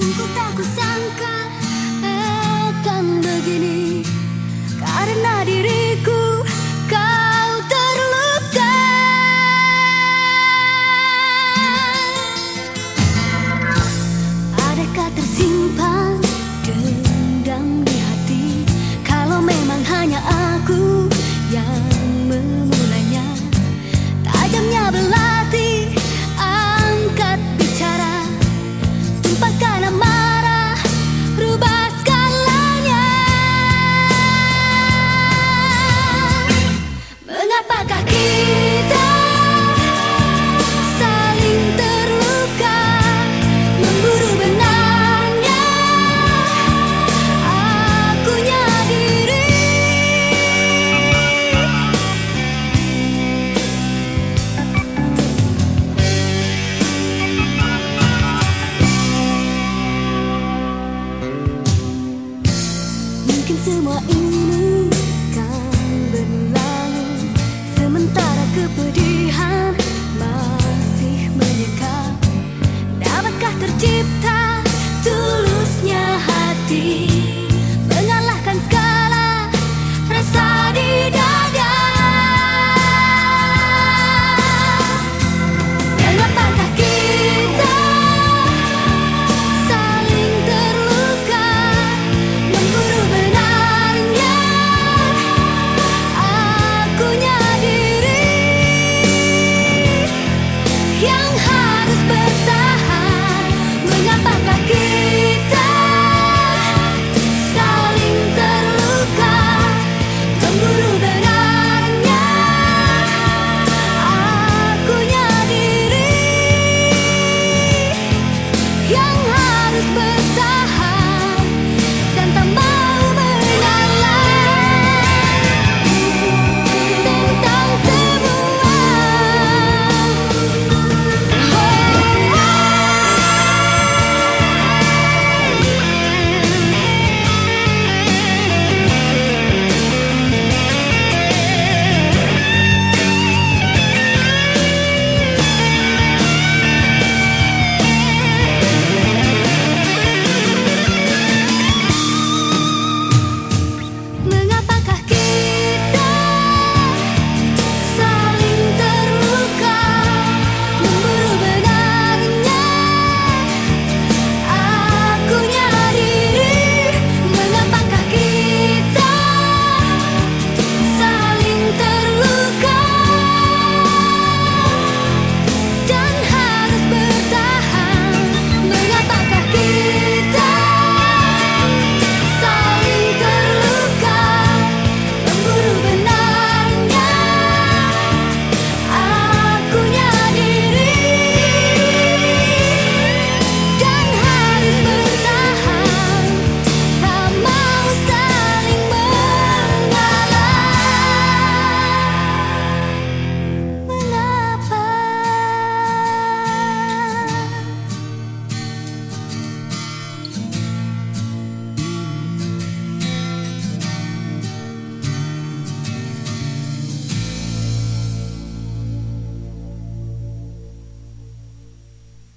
sungguh tak kusangka akan begini. Karena diriku kau terluka. Adakah tersimpan tercipta.